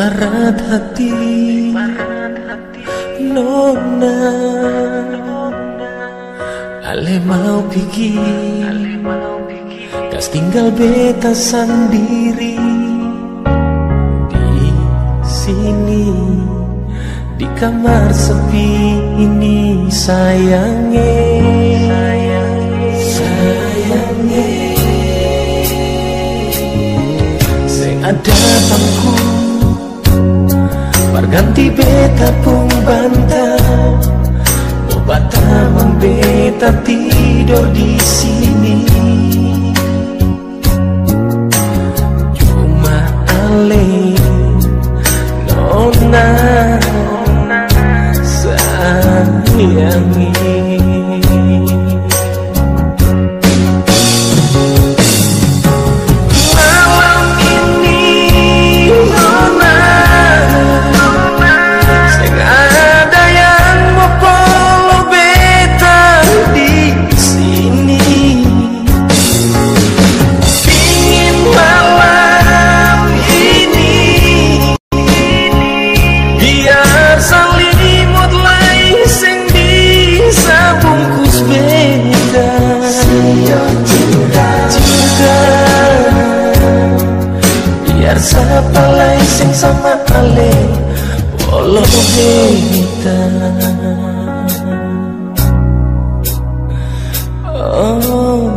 Barat hati. Nona. Ale mau pergi Kas tinggal beta sendiri. Di sini Di kamar sepi ini sayangnya. Berganti beta pun bantah. Bata membeta tidur di sini beta Oh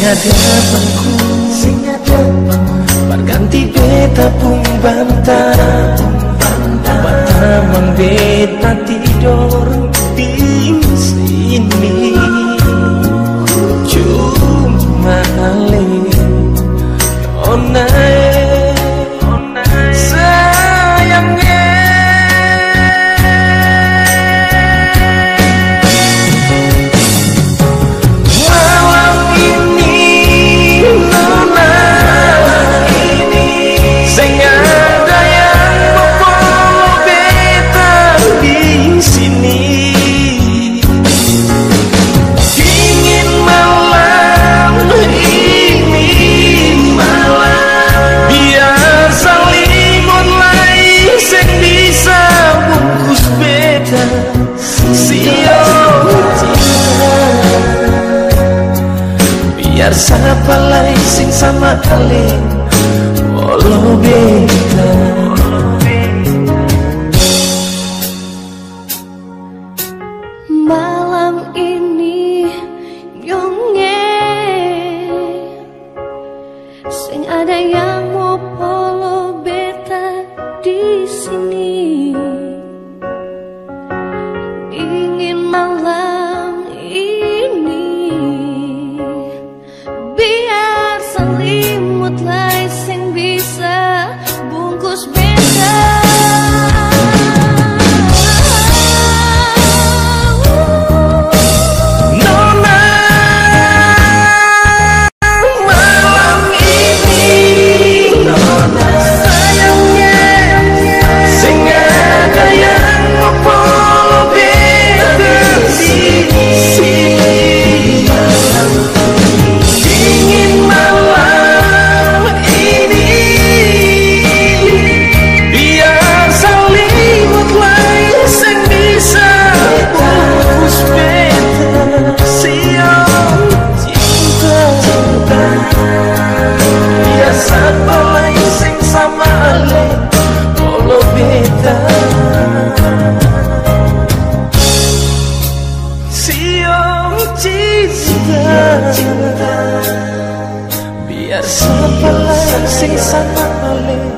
Sing ada bangku Sing ada Berganti beta pun bantah. Bantah membeta tidur Biar siapa lain sing sama kalian Walau beta Malam ini nyonge. Sing ada yang place in bisa Biar sing sama ale